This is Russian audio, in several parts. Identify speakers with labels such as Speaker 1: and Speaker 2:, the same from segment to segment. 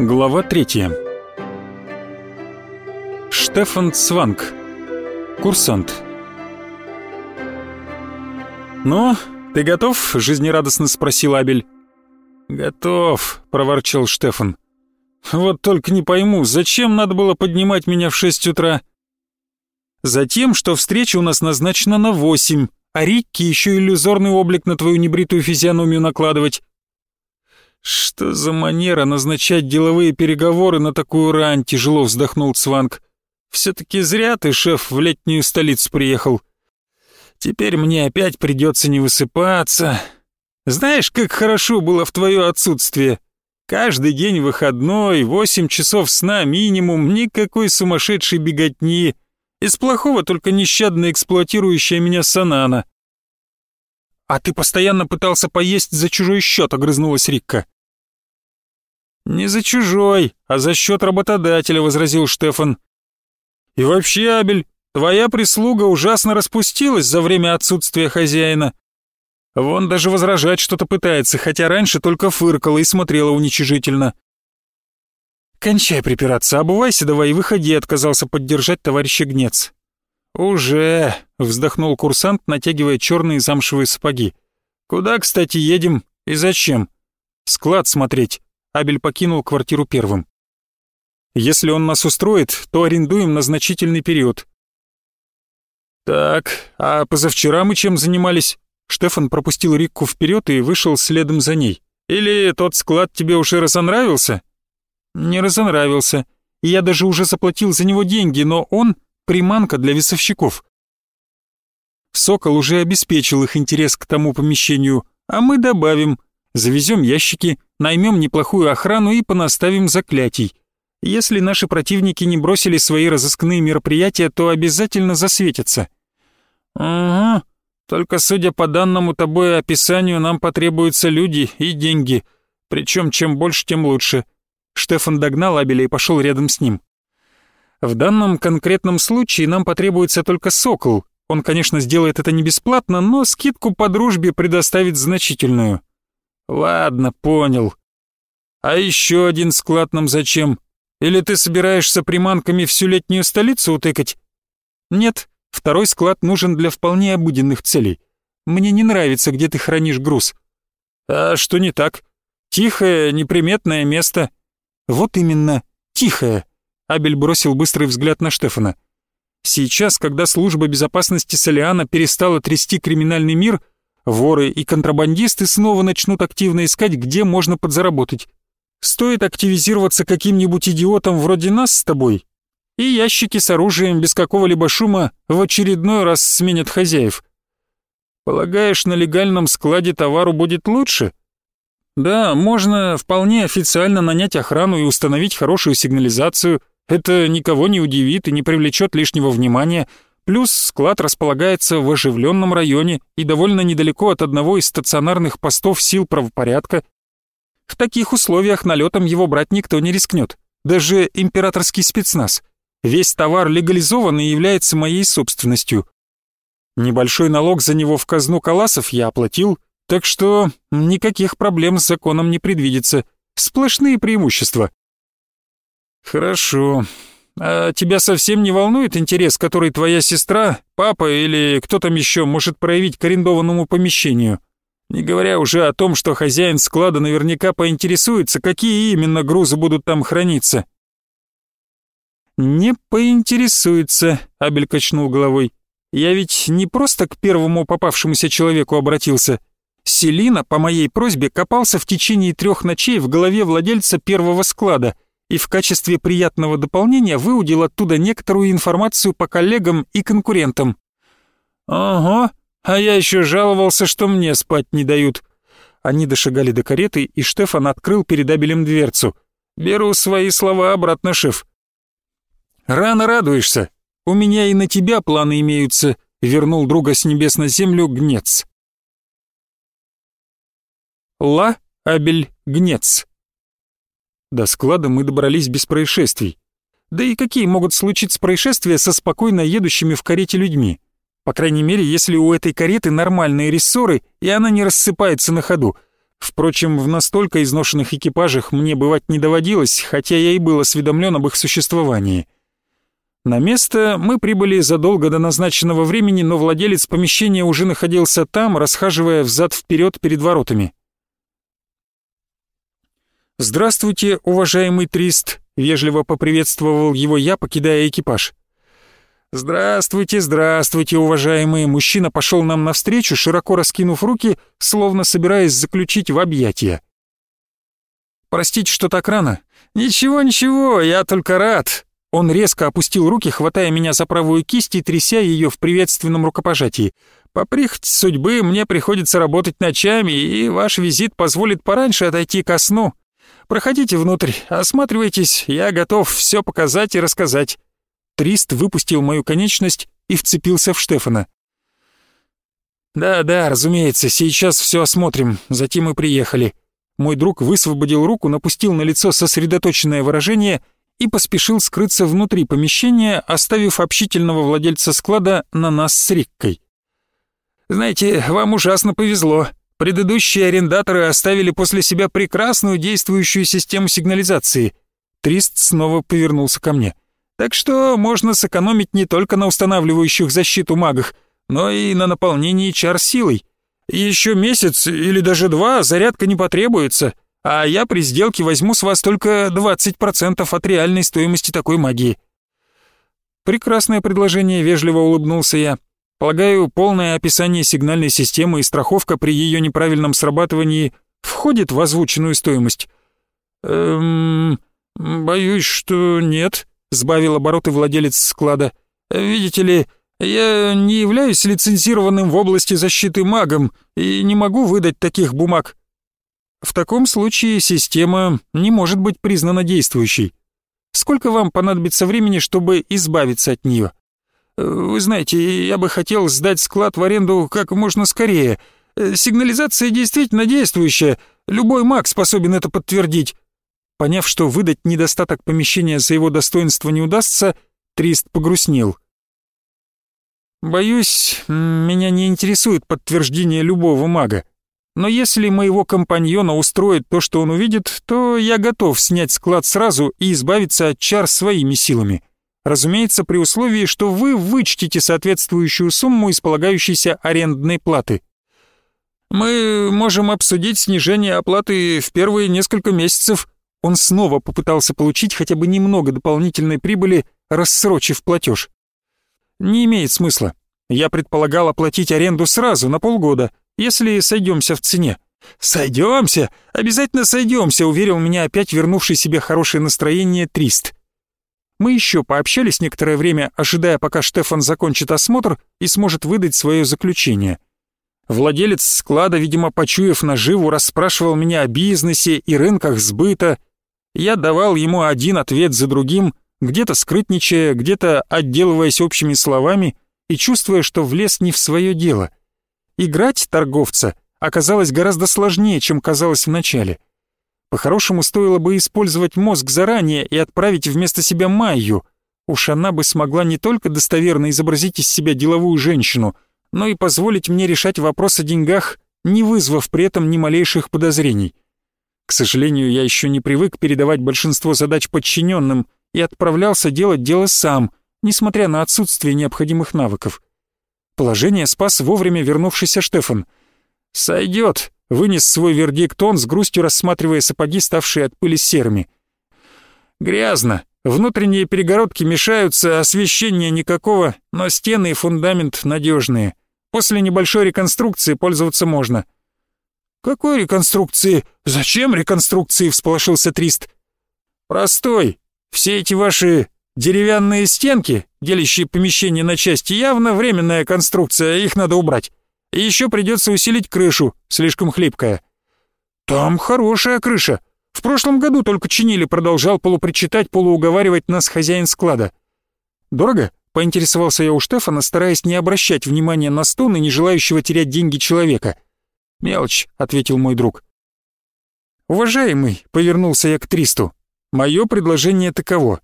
Speaker 1: Глава третья. Штефан Цванг. Курсант. «Ну, ты готов?» — жизнерадостно спросил Абель. «Готов», — проворчал Штефан. «Вот только не пойму, зачем надо было поднимать меня в шесть утра?» «Затем, что встреча у нас назначена на восемь, а Рикки еще иллюзорный облик на твою небритую физиономию накладывать. «Что за манера назначать деловые переговоры на такую рань?» — тяжело вздохнул Цванг. «Все-таки зря ты, шеф, в летнюю столицу приехал. Теперь мне опять придется не высыпаться. Знаешь, как хорошо было в твое отсутствие? Каждый день выходной, восемь часов сна минимум, никакой сумасшедшей беготни. Из плохого только нещадно эксплуатирующая меня Санана». «А ты постоянно пытался поесть за чужой счет», — огрызнулась Рикка. «Не за чужой, а за счет работодателя», — возразил Штефан. «И вообще, Абель, твоя прислуга ужасно распустилась за время отсутствия хозяина. Вон даже возражать что-то пытается, хотя раньше только фыркала и смотрела уничижительно». «Кончай припираться, обувайся давай и выходи», — отказался поддержать товарища Гнец. «Уже», — вздохнул курсант, натягивая черные замшевые сапоги. «Куда, кстати, едем и зачем?» «Склад смотреть». Абель покинул квартиру первым. «Если он нас устроит, то арендуем на значительный период». «Так, а позавчера мы чем занимались?» Штефан пропустил Рикку вперед и вышел следом за ней. «Или тот склад тебе уже разонравился?» «Не разонравился. Я даже уже заплатил за него деньги, но он — приманка для весовщиков». Сокол уже обеспечил их интерес к тому помещению, а мы добавим. Завезем ящики, наймем неплохую охрану и понаставим заклятий. Если наши противники не бросили свои разыскные мероприятия, то обязательно засветятся. Ага, только судя по данному тобой описанию, нам потребуются люди и деньги. Причем чем больше, тем лучше. Штефан догнал Абеля и пошел рядом с ним. В данном конкретном случае нам потребуется только сокол. Он, конечно, сделает это не бесплатно, но скидку по дружбе предоставит значительную. Ладно, понял. А еще один склад нам зачем? Или ты собираешься приманками всю летнюю столицу утыкать? Нет, второй склад нужен для вполне обыденных целей. Мне не нравится, где ты хранишь груз. А что не так? Тихое, неприметное место. Вот именно, тихое. Абель бросил быстрый взгляд на Штефана. Сейчас, когда служба безопасности Солиана перестала трясти криминальный мир, воры и контрабандисты снова начнут активно искать, где можно подзаработать. Стоит активизироваться каким-нибудь идиотом вроде нас с тобой, и ящики с оружием без какого-либо шума в очередной раз сменят хозяев. Полагаешь, на легальном складе товару будет лучше? Да, можно вполне официально нанять охрану и установить хорошую сигнализацию. Это никого не удивит и не привлечет лишнего внимания – Плюс склад располагается в оживленном районе и довольно недалеко от одного из стационарных постов сил правопорядка. В таких условиях налетом его брать никто не рискнет, даже императорский спецназ. Весь товар легализован и является моей собственностью. Небольшой налог за него в казну Каласов я оплатил, так что никаких проблем с законом не предвидится. Сплошные преимущества. Хорошо, а тебя совсем не волнует интерес, который твоя сестра, папа или кто там еще может проявить к арендованному помещению? Не говоря уже о том, что хозяин склада наверняка поинтересуется, какие именно грузы будут там храниться. «Не поинтересуется», — Абель качнул головой. «Я ведь не просто к первому попавшемуся человеку обратился. Селина, по моей просьбе, копался в течение трех ночей в голове владельца первого склада — и в качестве приятного дополнения выудил оттуда некоторую информацию по коллегам и конкурентам. «Ого, а я еще жаловался, что мне спать не дают». Они дошагали до кареты, и Штефан открыл перед Абелем дверцу. «Беру свои слова обратно, шеф». «Рано радуешься. У меня и на тебя планы имеются», — вернул друга с небес на землю Гнец. Ла Абель Гнец до склада мы добрались без происшествий. Да и какие могут случиться происшествия со спокойно едущими в карете людьми? По крайней мере, если у этой кареты нормальные рессоры, и она не рассыпается на ходу. Впрочем, в настолько изношенных экипажах мне бывать не доводилось, хотя я и был осведомлен об их существовании. На место мы прибыли задолго до назначенного времени, но владелец помещения уже находился там, расхаживая взад-вперед перед воротами. «Здравствуйте, уважаемый Трист», — вежливо поприветствовал его я, покидая экипаж. «Здравствуйте, здравствуйте, уважаемые!» Мужчина пошел нам навстречу, широко раскинув руки, словно собираясь заключить в объятия. «Простите, что так рано?» «Ничего, ничего, я только рад!» Он резко опустил руки, хватая меня за правую кисть и тряся ее в приветственном рукопожатии. «По прихоти судьбы мне приходится работать ночами, и ваш визит позволит пораньше отойти ко сну. Проходите внутрь, осматривайтесь, я готов все показать и рассказать». Трист выпустил мою конечность и вцепился в Штефана. «Да-да, разумеется, сейчас все осмотрим, затем мы приехали». Мой друг высвободил руку, напустил на лицо сосредоточенное выражение и поспешил скрыться внутри помещения, оставив общительного владельца склада на нас с Риккой. «Знаете, вам ужасно повезло. Предыдущие арендаторы оставили после себя прекрасную действующую систему сигнализации». Трист снова повернулся ко мне. Так что можно сэкономить не только на устанавливающих защиту магах, но и на наполнении чар силой. Еще месяц или даже два зарядка не потребуется, а я при сделке возьму с вас только 20% от реальной стоимости такой магии. Прекрасное предложение, вежливо улыбнулся я. Полагаю, полное описание сигнальной системы и страховка при ее неправильном срабатывании входит в озвученную стоимость. Эм, боюсь, что нет, сбавил обороты владелец склада. «Видите ли, я не являюсь лицензированным в области защиты магом и не могу выдать таких бумаг. В таком случае система не может быть признана действующей. Сколько вам понадобится времени, чтобы избавиться от нее? Вы знаете, я бы хотел сдать склад в аренду как можно скорее. Сигнализация действительно действующая, любой маг способен это подтвердить. Поняв, что выдать недостаток помещения за его достоинство не удастся, Трист погрустнел. «Боюсь, меня не интересует подтверждение любого мага. Но если моего компаньона устроит то, что он увидит, то я готов снять склад сразу и избавиться от чар своими силами. Разумеется, при условии, что вы вычтите соответствующую сумму из полагающейся арендной платы. Мы можем обсудить снижение оплаты в первые несколько месяцев», он снова попытался получить хотя бы немного дополнительной прибыли, рассрочив платеж. «Не имеет смысла. Я предполагал оплатить аренду сразу, на полгода, если сойдемся в цене». «Сойдемся? Обязательно сойдемся», — уверил меня опять вернувший себе хорошее настроение Трист. Мы еще пообщались некоторое время, ожидая, пока Штефан закончит осмотр и сможет выдать свое заключение. Владелец склада, видимо, почуяв наживу, расспрашивал меня о бизнесе и рынках сбыта, я давал ему один ответ за другим, где-то скрытничая, где-то отделываясь общими словами и чувствуя, что влез не в свое дело. Играть торговца оказалось гораздо сложнее, чем казалось вначале. По-хорошему стоило бы использовать мозг заранее и отправить вместо себя Майю. Уж она бы смогла не только достоверно изобразить из себя деловую женщину, но и позволить мне решать вопрос о деньгах, не вызвав при этом ни малейших подозрений. К сожалению, я еще не привык передавать большинство задач подчиненным и отправлялся делать дело сам, несмотря на отсутствие необходимых навыков. Положение спас вовремя вернувшийся Штефан. «Сойдет», — вынес свой вердикт он, с грустью рассматривая сапоги, ставшие от пыли серыми. «Грязно. Внутренние перегородки мешаются, освещения никакого, но стены и фундамент надежные. После небольшой реконструкции пользоваться можно. «Какой реконструкции? Зачем реконструкции?» — всполошился Трист. «Простой. Все эти ваши деревянные стенки, делящие помещение на части, явно временная конструкция, их надо убрать. И еще придется усилить крышу, слишком хлипкая». «Там хорошая крыша. В прошлом году только чинили», — продолжал полупричитать, полууговаривать нас хозяин склада. «Дорого?» — поинтересовался я у Штефана, стараясь не обращать внимания на стон не желающего терять деньги человека. «Мелочь», — ответил мой друг. «Уважаемый», — повернулся я к Тристу, — «мое предложение таково.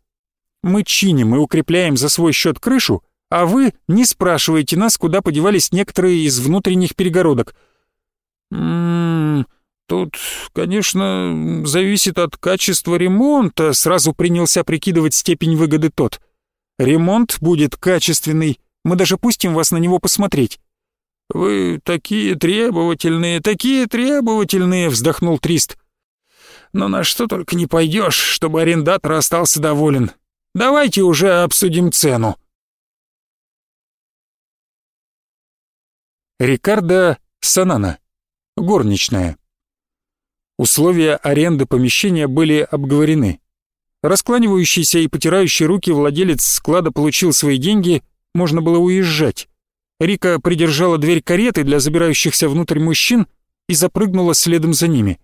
Speaker 1: Мы чиним и укрепляем за свой счет крышу, а вы не спрашиваете нас, куда подевались некоторые из внутренних перегородок». «Ммм, Тут, конечно, зависит от качества ремонта, сразу принялся прикидывать степень выгоды тот. Ремонт будет качественный, мы даже пустим вас на него посмотреть. Вы такие требовательные, такие требовательные, вздохнул Трист. Но на что только не пойдешь, чтобы арендатор остался доволен. Давайте уже обсудим цену. Рикардо Санана. Горничная. Условия аренды помещения были обговорены. Раскланивающийся и потирающий руки владелец склада получил свои деньги, можно было уезжать. Рика придержала дверь кареты для забирающихся внутрь мужчин и запрыгнула следом за ними.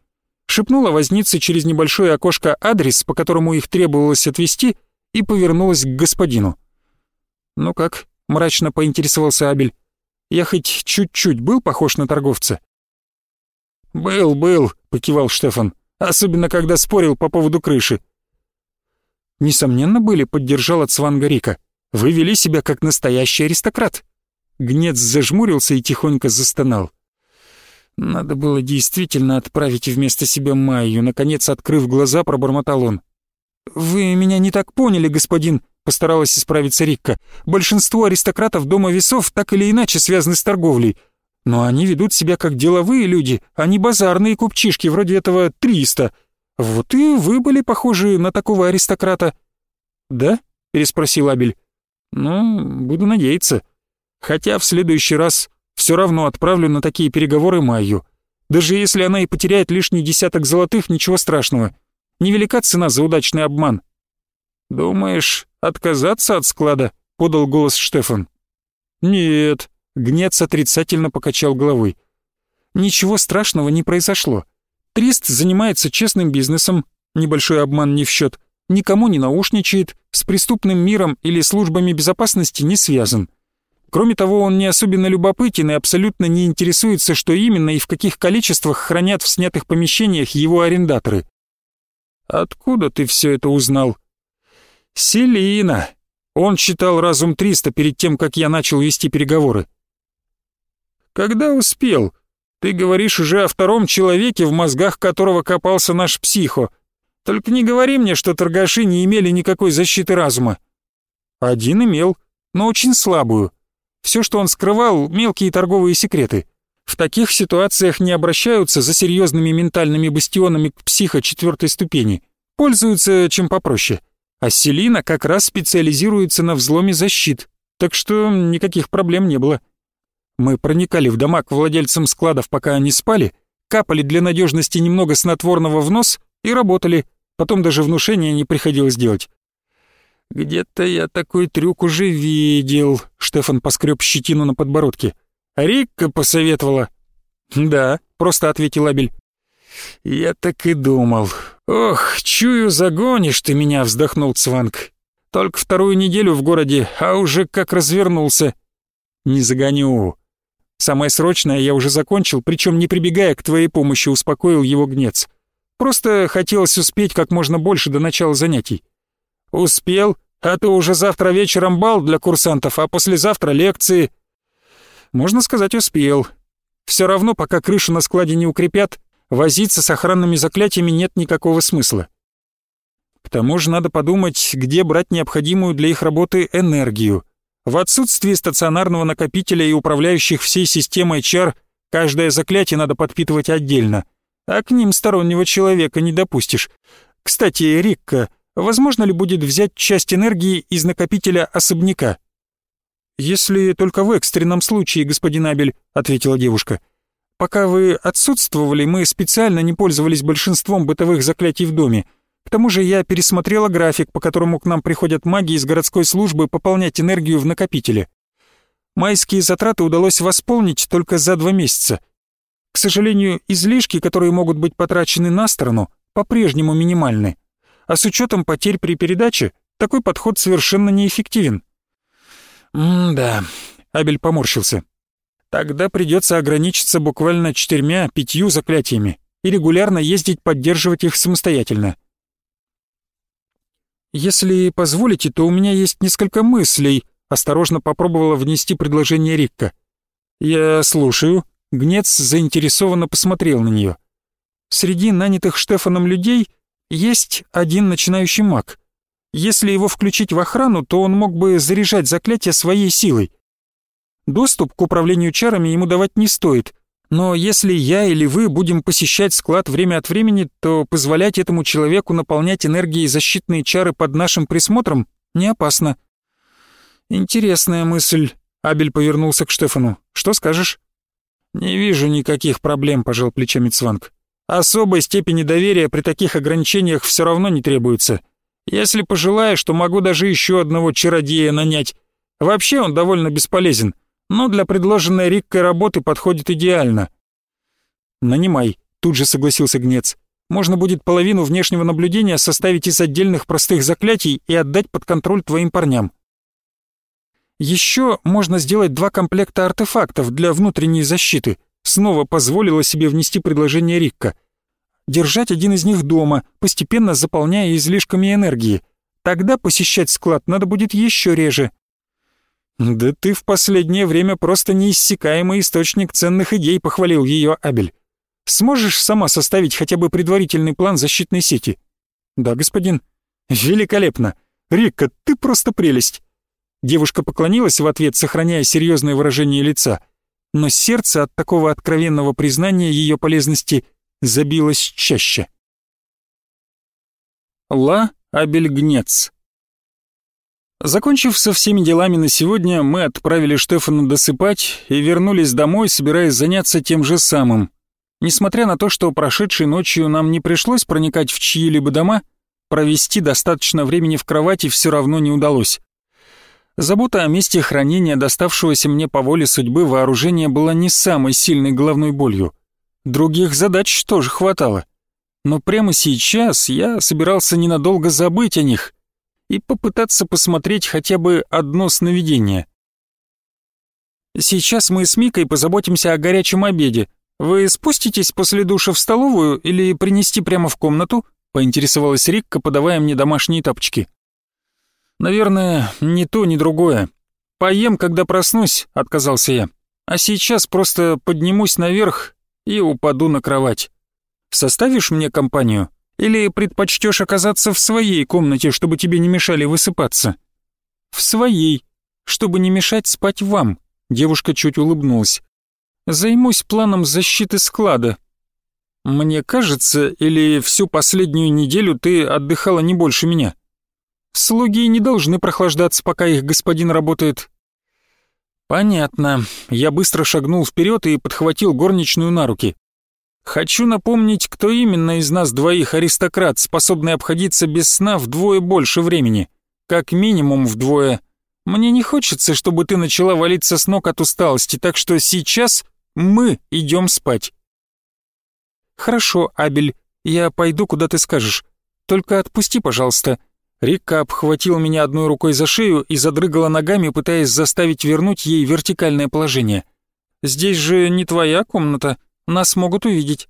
Speaker 1: Шепнула вознице через небольшое окошко адрес, по которому их требовалось отвезти, и повернулась к господину. «Ну как?» — мрачно поинтересовался Абель. «Я хоть чуть-чуть был похож на торговца?» «Был, был», — покивал Штефан, «особенно когда спорил по поводу крыши». «Несомненно были», — поддержала Цванга Рика. «Вы вели себя как настоящий аристократ». Гнец зажмурился и тихонько застонал. «Надо было действительно отправить вместо себя Майю», — наконец, открыв глаза, пробормотал он. «Вы меня не так поняли, господин», — постаралась исправиться Рикка. «Большинство аристократов Дома Весов так или иначе связаны с торговлей. Но они ведут себя как деловые люди, а не базарные купчишки вроде этого Триста. Вот и вы были похожи на такого аристократа». «Да?» — переспросил Абель. «Ну, буду надеяться. Хотя в следующий раз все равно отправлю на такие переговоры Майю. Даже если она и потеряет лишний десяток золотых, ничего страшного. Невелика цена за удачный обман». «Думаешь, отказаться от склада?» — подал голос Штефан. «Нет», Гнец отрицательно покачал головой. Ничего страшного не произошло. Трист занимается честным бизнесом, небольшой обман не в счет, никому не наушничает, с преступным миром или службами безопасности не связан. Кроме того, он не особенно любопытен и абсолютно не интересуется, что именно и в каких количествах хранят в снятых помещениях его арендаторы. «Откуда ты все это узнал?» «Селина. Он читал «Разум 300» перед тем, как я начал вести переговоры. Когда успел? Ты говоришь уже о втором человеке, в мозгах которого копался наш психо. Только не говори мне, что торгаши не имели никакой защиты разума. Один имел, но очень слабую. Все, что он скрывал, мелкие торговые секреты. В таких ситуациях не обращаются за серьезными ментальными бастионами к психо четвертой ступени. Пользуются чем попроще. А Селина как раз специализируется на взломе защит, так что никаких проблем не было. Мы проникали в дома к владельцам складов, пока они спали, капали для надежности немного снотворного в нос и работали. Потом даже внушения не приходилось делать. «Где-то я такой трюк уже видел», — Штефан поскреб щетину на подбородке. «Рикка посоветовала». «Да», — просто ответил Абель. «Я так и думал. Ох, чую, загонишь ты меня», — вздохнул Цванг. «Только вторую неделю в городе, а уже как развернулся». «Не загоню. Самое срочное я уже закончил, причем не прибегая к твоей помощи, успокоил его гнец. Просто хотелось успеть как можно больше до начала занятий. Успел, а то уже завтра вечером бал для курсантов, а послезавтра лекции. Можно сказать, успел. Все равно, пока крышу на складе не укрепят, возиться с охранными заклятиями нет никакого смысла. К тому же надо подумать, где брать необходимую для их работы энергию. В отсутствии стационарного накопителя и управляющих всей системой чар, каждое заклятие надо подпитывать отдельно, а к ним стороннего человека не допустишь. Кстати, Рикка, возможно ли будет взять часть энергии из накопителя особняка? «Если только в экстренном случае, господин Абель», — ответила девушка. «Пока вы отсутствовали, мы специально не пользовались большинством бытовых заклятий в доме. К тому же я пересмотрела график, по которому к нам приходят маги из городской службы пополнять энергию в накопителе. Майские затраты удалось восполнить только за два месяца. К сожалению, излишки, которые могут быть потрачены на сторону, по-прежнему минимальны. А с учетом потерь при передаче, такой подход совершенно неэффективен. «М-да», — Абель поморщился. «Тогда придется ограничиться буквально четырьмя-пятью заклятиями и регулярно ездить поддерживать их самостоятельно». «Если позволите, то у меня есть несколько мыслей», — осторожно попробовала внести предложение Рикка. «Я слушаю». Гнец заинтересованно посмотрел на нее. Среди нанятых Штефаном людей есть один начинающий маг. Если его включить в охрану, то он мог бы заряжать заклятие своей силой. Доступ к управлению чарами ему давать не стоит, но если я или вы будем посещать склад время от времени, то позволять этому человеку наполнять энергией защитные чары под нашим присмотром не опасно. Интересная мысль. Абель повернулся к Штефану. Что скажешь? Не вижу никаких проблем, пожал плечами Цванг. Особой степени доверия при таких ограничениях все равно не требуется. Если пожелаешь, то могу даже еще одного чародея нанять. Вообще он довольно бесполезен но для предложенной Риккой работы подходит идеально. «Нанимай», — тут же согласился Гнец. «Можно будет половину внешнего наблюдения составить из отдельных простых заклятий и отдать под контроль твоим парням. Еще можно сделать два комплекта артефактов для внутренней защиты. Снова позволила себе внести предложение Рикка. Держать один из них дома, постепенно заполняя излишками энергии. Тогда посещать склад надо будет еще реже, «Да ты в последнее время просто неиссякаемый источник ценных идей», — похвалил ее Абель. «Сможешь сама составить хотя бы предварительный план защитной сети?» «Да, господин». «Великолепно! Рикка, ты просто прелесть!» Девушка поклонилась в ответ, сохраняя серьезное выражение лица, но сердце от такого откровенного признания ее полезности забилось чаще. Ла Абельгнец Закончив со всеми делами на сегодня, мы отправили Штефана досыпать и вернулись домой, собираясь заняться тем же самым. Несмотря на то, что прошедшей ночью нам не пришлось проникать в чьи-либо дома, провести достаточно времени в кровати все равно не удалось. Забота о месте хранения доставшегося мне по воле судьбы вооружения была не самой сильной головной болью. Других задач тоже хватало. Но прямо сейчас я собирался ненадолго забыть о них и попытаться посмотреть хотя бы одно сновидение. «Сейчас мы с Микой позаботимся о горячем обеде. Вы спуститесь после душа в столовую или принести прямо в комнату?» — поинтересовалась Рикка, подавая мне домашние тапочки. «Наверное, ни то, ни другое. Поем, когда проснусь», — отказался я. «А сейчас просто поднимусь наверх и упаду на кровать. Составишь мне компанию?» Или предпочтешь оказаться в своей комнате, чтобы тебе не мешали высыпаться?» «В своей, чтобы не мешать спать вам», — девушка чуть улыбнулась. «Займусь планом защиты склада». «Мне кажется, или всю последнюю неделю ты отдыхала не больше меня?» «Слуги не должны прохлаждаться, пока их господин работает». «Понятно». Я быстро шагнул вперед и подхватил горничную на руки. Хочу напомнить, кто именно из нас двоих аристократ, способный обходиться без сна вдвое больше времени. Как минимум вдвое. Мне не хочется, чтобы ты начала валиться с ног от усталости, так что сейчас мы идем спать. Хорошо, Абель, я пойду, куда ты скажешь. Только отпусти, пожалуйста. Рика обхватила меня одной рукой за шею и задрыгала ногами, пытаясь заставить вернуть ей вертикальное положение. «Здесь же не твоя комната», нас могут увидеть.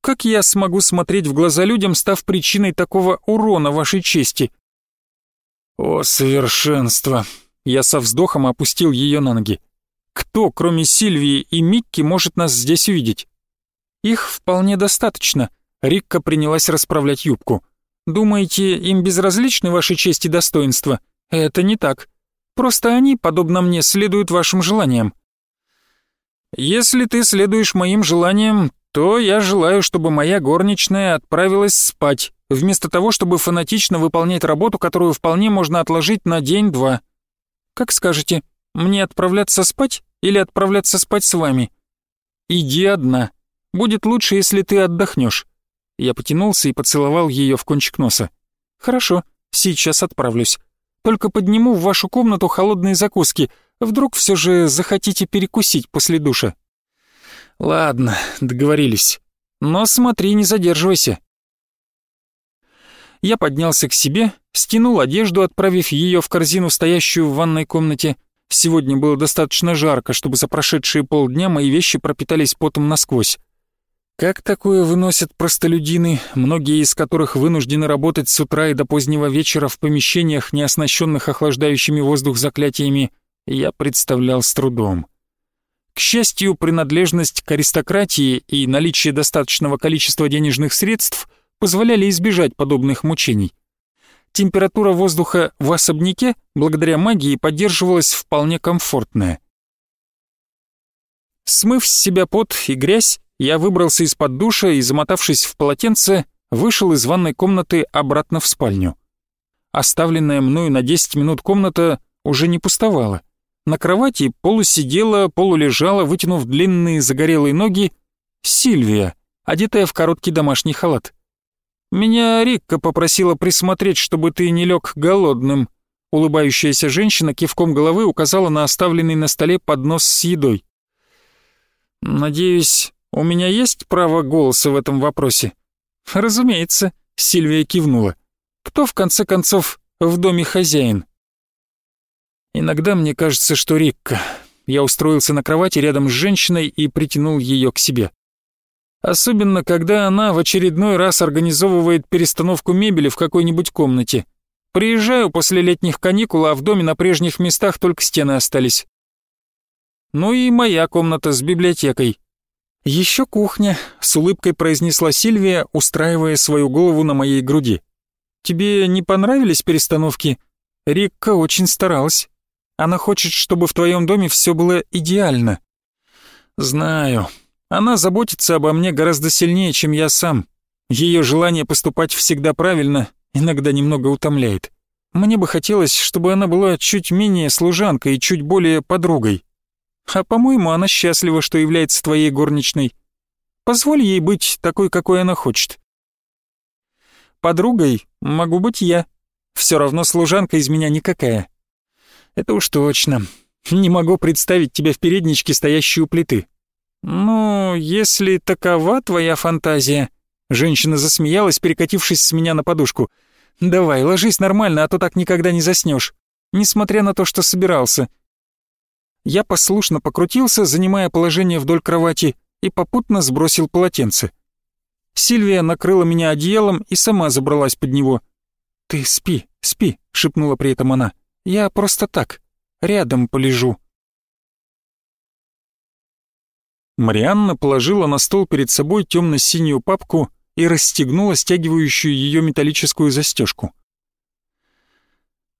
Speaker 1: Как я смогу смотреть в глаза людям, став причиной такого урона вашей чести? О, совершенство! Я со вздохом опустил ее на ноги. Кто, кроме Сильвии и Микки, может нас здесь увидеть? Их вполне достаточно. Рикка принялась расправлять юбку. Думаете, им безразличны ваши честь и достоинства? Это не так. Просто они, подобно мне, следуют вашим желаниям. Если ты следуешь моим желаниям, то я желаю, чтобы моя горничная отправилась спать, вместо того, чтобы фанатично выполнять работу, которую вполне можно отложить на день-два. Как скажете, мне отправляться спать или отправляться спать с вами? Иди одна. Будет лучше, если ты отдохнешь. Я потянулся и поцеловал ее в кончик носа. Хорошо, сейчас отправлюсь. Только подниму в вашу комнату холодные закуски — Вдруг все же захотите перекусить после душа? Ладно, договорились. Но смотри, не задерживайся. Я поднялся к себе, стянул одежду, отправив ее в корзину, стоящую в ванной комнате. Сегодня было достаточно жарко, чтобы за прошедшие полдня мои вещи пропитались потом насквозь. Как такое выносят простолюдины, многие из которых вынуждены работать с утра и до позднего вечера в помещениях, не оснащенных охлаждающими воздух заклятиями, я представлял с трудом. К счастью, принадлежность к аристократии и наличие достаточного количества денежных средств позволяли избежать подобных мучений. Температура воздуха в особняке, благодаря магии, поддерживалась вполне комфортная. Смыв с себя пот и грязь, я выбрался из-под душа и, замотавшись в полотенце, вышел из ванной комнаты обратно в спальню. Оставленная мною на 10 минут комната уже не пустовала. На кровати полусидела, полулежала, вытянув длинные загорелые ноги, Сильвия, одетая в короткий домашний халат. «Меня Рикка попросила присмотреть, чтобы ты не лег голодным». Улыбающаяся женщина кивком головы указала на оставленный на столе поднос с едой. «Надеюсь, у меня есть право голоса в этом вопросе?» «Разумеется», — Сильвия кивнула. «Кто, в конце концов, в доме хозяин?» Иногда мне кажется, что Рикка. Я устроился на кровати рядом с женщиной и притянул ее к себе. Особенно, когда она в очередной раз организовывает перестановку мебели в какой-нибудь комнате. Приезжаю после летних каникул, а в доме на прежних местах только стены остались. Ну и моя комната с библиотекой. Еще кухня, с улыбкой произнесла Сильвия, устраивая свою голову на моей груди. Тебе не понравились перестановки? Рикка очень старалась. Она хочет, чтобы в твоем доме все было идеально. Знаю. Она заботится обо мне гораздо сильнее, чем я сам. Ее желание поступать всегда правильно иногда немного утомляет. Мне бы хотелось, чтобы она была чуть менее служанкой и чуть более подругой. А по-моему, она счастлива, что является твоей горничной. Позволь ей быть такой, какой она хочет. Подругой могу быть я. Все равно служанка из меня никакая. Это уж точно. Не могу представить тебя в передничке, стоящей у плиты. Ну, если такова твоя фантазия... Женщина засмеялась, перекатившись с меня на подушку. «Давай, ложись нормально, а то так никогда не заснешь. Несмотря на то, что собирался». Я послушно покрутился, занимая положение вдоль кровати, и попутно сбросил полотенце. Сильвия накрыла меня одеялом и сама забралась под него. «Ты спи, спи», — шепнула при этом она. Я просто так, рядом полежу». Марианна положила на стол перед собой темно-синюю папку и расстегнула стягивающую ее металлическую застежку.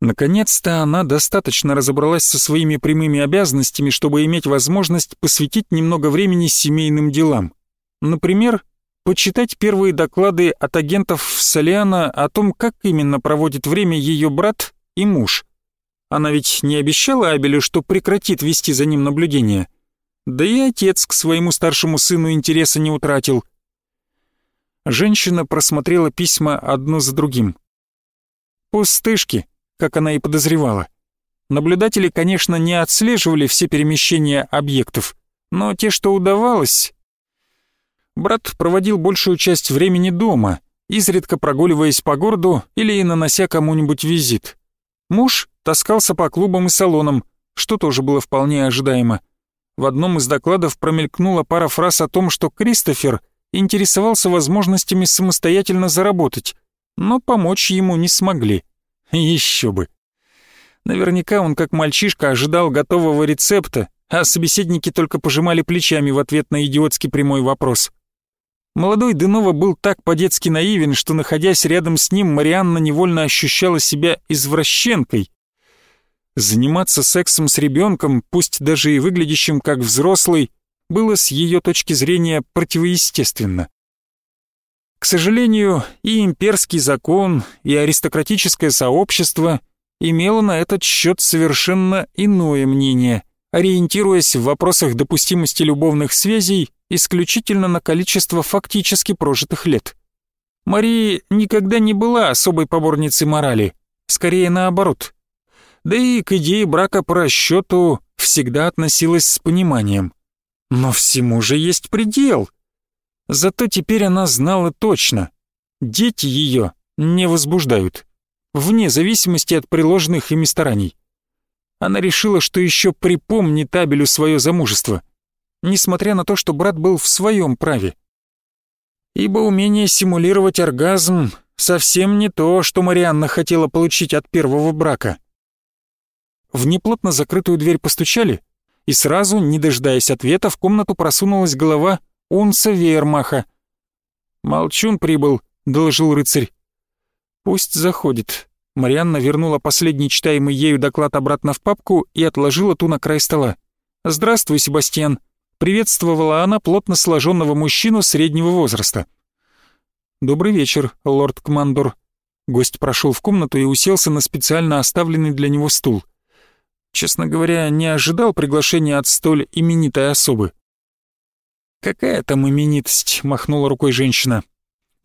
Speaker 1: Наконец-то она достаточно разобралась со своими прямыми обязанностями, чтобы иметь возможность посвятить немного времени семейным делам. Например, почитать первые доклады от агентов Солиана о том, как именно проводит время ее брат и муж. Она ведь не обещала Абелю, что прекратит вести за ним наблюдение. Да и отец к своему старшему сыну интереса не утратил. Женщина просмотрела письма одно за другим. Пустышки, как она и подозревала. Наблюдатели, конечно, не отслеживали все перемещения объектов, но те, что удавалось... Брат проводил большую часть времени дома, изредка прогуливаясь по городу или нанося кому-нибудь визит. Муж таскался по клубам и салонам, что тоже было вполне ожидаемо. В одном из докладов промелькнула пара фраз о том, что Кристофер интересовался возможностями самостоятельно заработать, но помочь ему не смогли. Еще бы. Наверняка он, как мальчишка, ожидал готового рецепта, а собеседники только пожимали плечами в ответ на идиотский прямой вопрос. Молодой Дынова был так по-детски наивен, что, находясь рядом с ним, Марианна невольно ощущала себя извращенкой. Заниматься сексом с ребенком, пусть даже и выглядящим как взрослый, было с ее точки зрения противоестественно. К сожалению, и имперский закон, и аристократическое сообщество имело на этот счет совершенно иное мнение, ориентируясь в вопросах допустимости любовных связей исключительно на количество фактически прожитых лет. Мария никогда не была особой поборницей морали, скорее наоборот. Да и к идее брака по расчету всегда относилась с пониманием. Но всему же есть предел. Зато теперь она знала точно. Дети ее не возбуждают, вне зависимости от приложенных ими стараний. Она решила, что еще припомнит Абелю свое замужество — несмотря на то, что брат был в своем праве. Ибо умение симулировать оргазм совсем не то, что Марианна хотела получить от первого брака. В неплотно закрытую дверь постучали, и сразу, не дожидаясь ответа, в комнату просунулась голова Унца Вермаха. «Молчун прибыл», — доложил рыцарь. «Пусть заходит». Марианна вернула последний читаемый ею доклад обратно в папку и отложила ту на край стола. «Здравствуй, Себастьян», — приветствовала она плотно сложенного мужчину среднего возраста. «Добрый вечер, лорд-командор». Гость прошел в комнату и уселся на специально оставленный для него стул. Честно говоря, не ожидал приглашения от столь именитой особы. «Какая там именитость?» — махнула рукой женщина.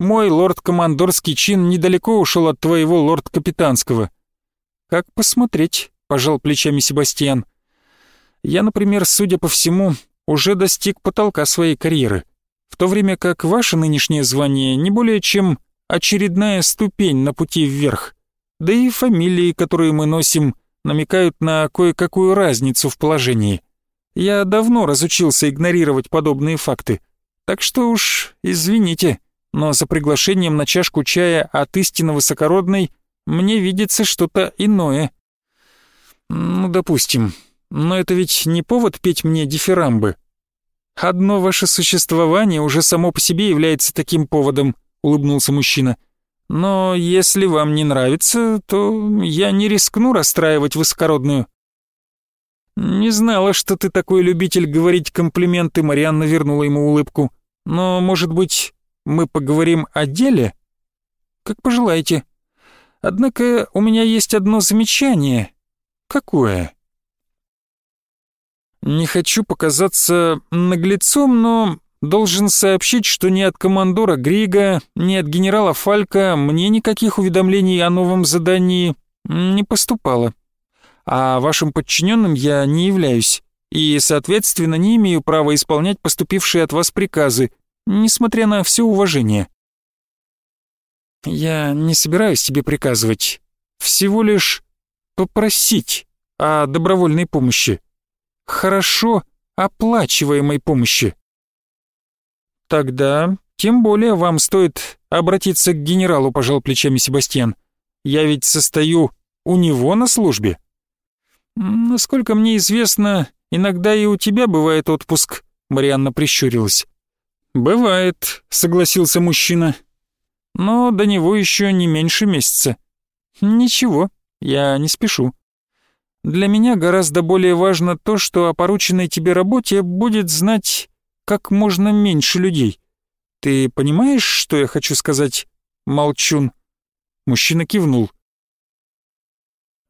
Speaker 1: «Мой лорд-командорский чин недалеко ушел от твоего лорд-капитанского». «Как посмотреть?» — пожал плечами Себастьян. «Я, например, судя по всему, уже достиг потолка своей карьеры, в то время как ваше нынешнее звание не более чем очередная ступень на пути вверх. Да и фамилии, которые мы носим, намекают на кое-какую разницу в положении. Я давно разучился игнорировать подобные факты. Так что уж, извините, но за приглашением на чашку чая от истинно высокородной мне видится что-то иное. Ну, допустим. Но это ведь не повод петь мне дифирамбы. Одно ваше существование уже само по себе является таким поводом, улыбнулся мужчина. Но если вам не нравится, то я не рискну расстраивать высокородную. «Не знала, что ты такой любитель говорить комплименты», — Марианна вернула ему улыбку. «Но, может быть, мы поговорим о деле?» «Как пожелаете. Однако у меня есть одно замечание». «Какое?» «Не хочу показаться наглецом, но должен сообщить, что ни от командора Грига, ни от генерала Фалька мне никаких уведомлений о новом задании не поступало» а вашим подчиненным я не являюсь и, соответственно, не имею права исполнять поступившие от вас приказы, несмотря на все уважение. Я не собираюсь тебе приказывать, всего лишь попросить о добровольной помощи, хорошо оплачиваемой помощи. Тогда тем более вам стоит обратиться к генералу, пожал плечами Себастьян. Я ведь состою у него на службе. «Насколько мне известно, иногда и у тебя бывает отпуск», — Марианна прищурилась. «Бывает», — согласился мужчина. «Но до него еще не меньше месяца». «Ничего, я не спешу. Для меня гораздо более важно то, что о порученной тебе работе будет знать как можно меньше людей. Ты понимаешь, что я хочу сказать, молчун?» Мужчина кивнул.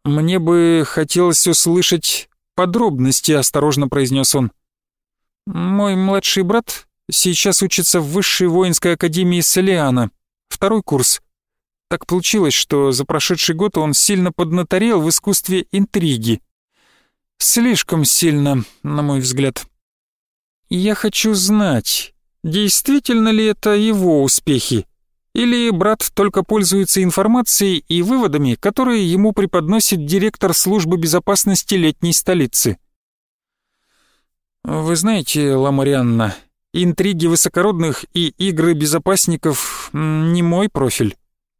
Speaker 1: «Мне бы хотелось услышать подробности», — осторожно произнес он. «Мой младший брат сейчас учится в Высшей воинской академии Солиана, второй курс. Так получилось, что за прошедший год он сильно поднаторел в искусстве интриги. Слишком сильно, на мой взгляд. Я хочу знать, действительно ли это его успехи, или брат только пользуется информацией и выводами, которые ему преподносит директор службы безопасности летней столицы? Вы знаете, Ламарианна, интриги высокородных и игры безопасников не мой профиль.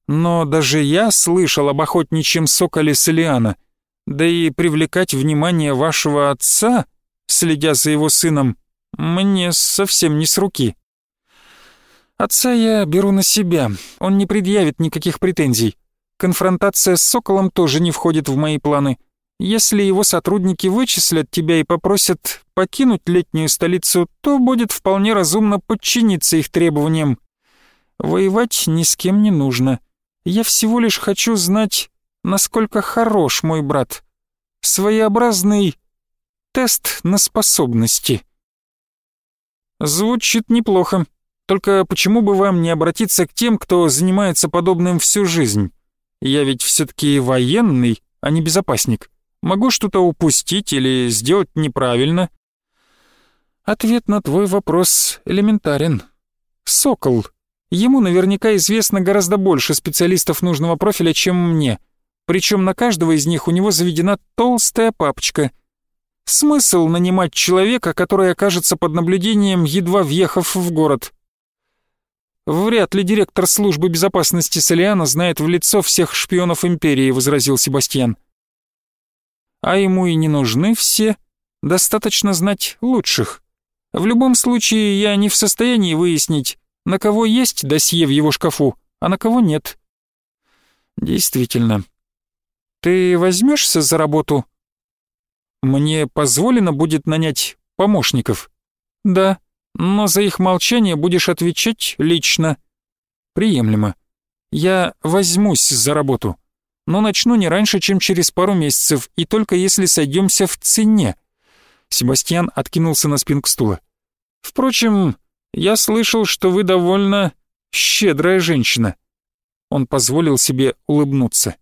Speaker 1: Но даже я слышал об охотничьем соколе Солиана, да и привлекать внимание вашего отца, следя за его сыном, мне совсем не с руки. Отца я беру на себя, он не предъявит никаких претензий. Конфронтация с Соколом тоже не входит в мои планы. Если его сотрудники вычислят тебя и попросят покинуть летнюю столицу, то будет вполне разумно подчиниться их требованиям. Воевать ни с кем не нужно. Я всего лишь хочу знать, насколько хорош мой брат. Своеобразный тест на способности. Звучит неплохо. Только почему бы вам не обратиться к тем, кто занимается подобным всю жизнь? Я ведь все-таки военный, а не безопасник. Могу что-то упустить или сделать неправильно?» Ответ на твой вопрос элементарен. Сокол. Ему наверняка известно гораздо больше специалистов нужного профиля, чем мне. Причем на каждого из них у него заведена толстая папочка. Смысл нанимать человека, который окажется под наблюдением, едва въехав в город. «Вряд ли директор службы безопасности Солиана знает в лицо всех шпионов Империи», — возразил Себастьян. «А ему и не нужны все. Достаточно знать лучших. В любом случае, я не в состоянии выяснить, на кого есть досье в его шкафу, а на кого нет. Действительно. Ты возьмешься за работу? Мне позволено будет нанять помощников? Да, но за их молчание будешь отвечать лично. Приемлемо. Я возьмусь за работу, но начну не раньше, чем через пару месяцев, и только если сойдемся в цене. Себастьян откинулся на спинку стула. Впрочем, я слышал, что вы довольно щедрая женщина. Он позволил себе улыбнуться.